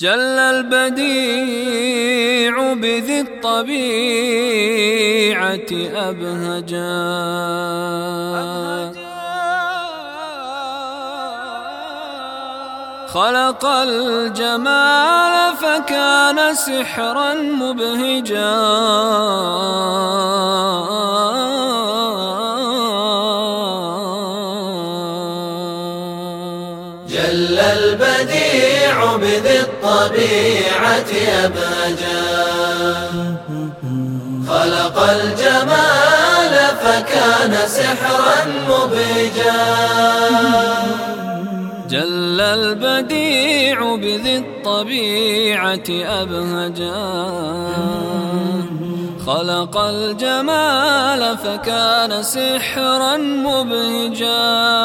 جل البديع بذي الطبيعة أبهجا. خلق الجمال فكان سحرا مبهجا. جل البديع بذي الطبيعة أبهجا خلق الجمال فكان سحرا مبهجا جل البديع بذي الطبيعة أبهجا. خلق الجمال فكان سحرا مبهجا.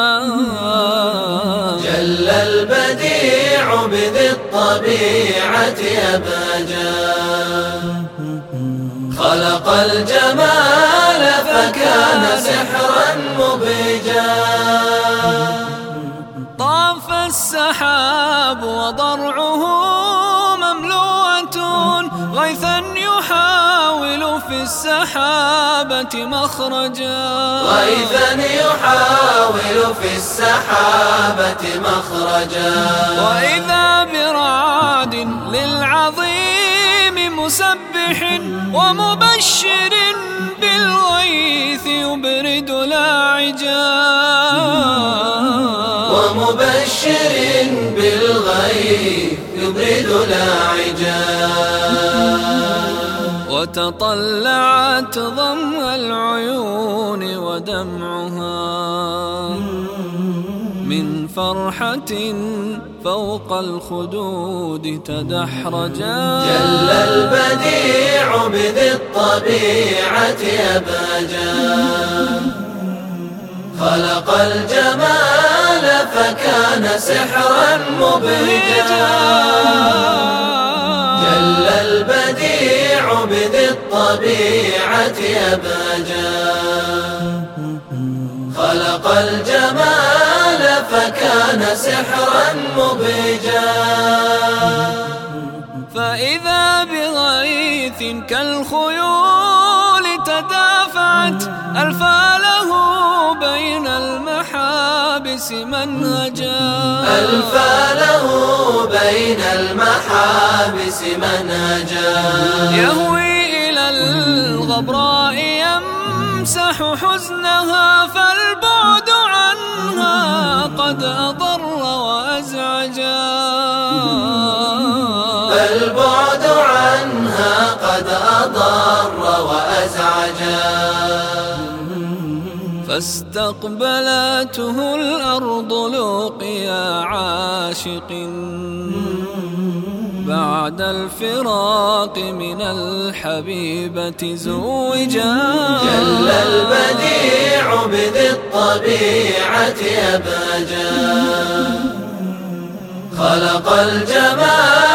أبهجا خلق الجمال فكان سحرا مبهجا طاف السحاب وضرعه مملوءة غيثا في السحابة مخرجا. غيثا يحاول في السحابة مخرجا. وإذا برعاد للعظيم مسبح ومبشر بالغيث يبرد لاعجا. ومبشر بالغيث يبرد لاعجا. وتطلعت ضم العيون ودمعها من فرحة فوق الخدود تدحرجا جل البديع بذي الطبيعة أبهجا خلق الجمال فكان سحرا مبهجا. بذي الطبيعة أبهجا خلق الجمال فكان سحرا مبهجا فإذا بغيث كالخيول المحابس منهجا ألفاله بين المحابس منهجا يهوي إلى الغبراء يمسح حزنها فالبعد عنها قد أضر وأزعجا. فالبعد عنها قد أضر وأزعجا. فاستقبلته الأرض لوقيا عاشق. بعد الفراق من الحبيبة زوجا. جل البديع بذي الطبيعة أبهجا خلق الجمال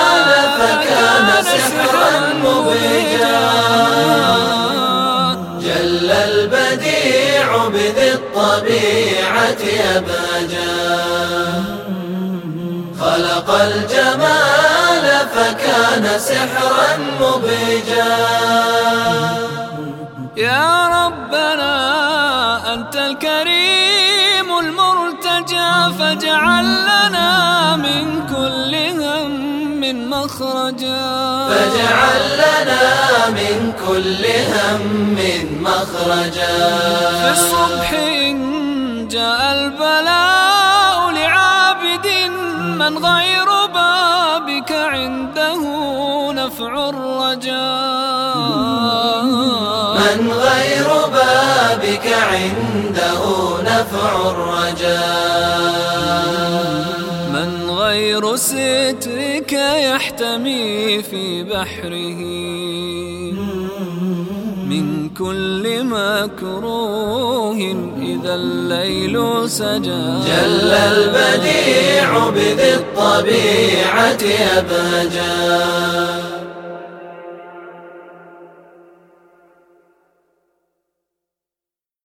أبهجا خلق الجمال فكان سحرا مبهجا يا ربنا أنت الكريم المرتجى فاجعل لنا من كل هم مخرجا. فاجعل لنا من كل هم مخرجا. في الصبح جاء البلاء لعابد من غير بابك عنده نفع الرجاء. من غير بابك عنده نفع الرجاء. من غير سترك يحتمي في بحره. من كل مكروه إذا الليل سجى. جل البديع بذي الطبيعة أبهجا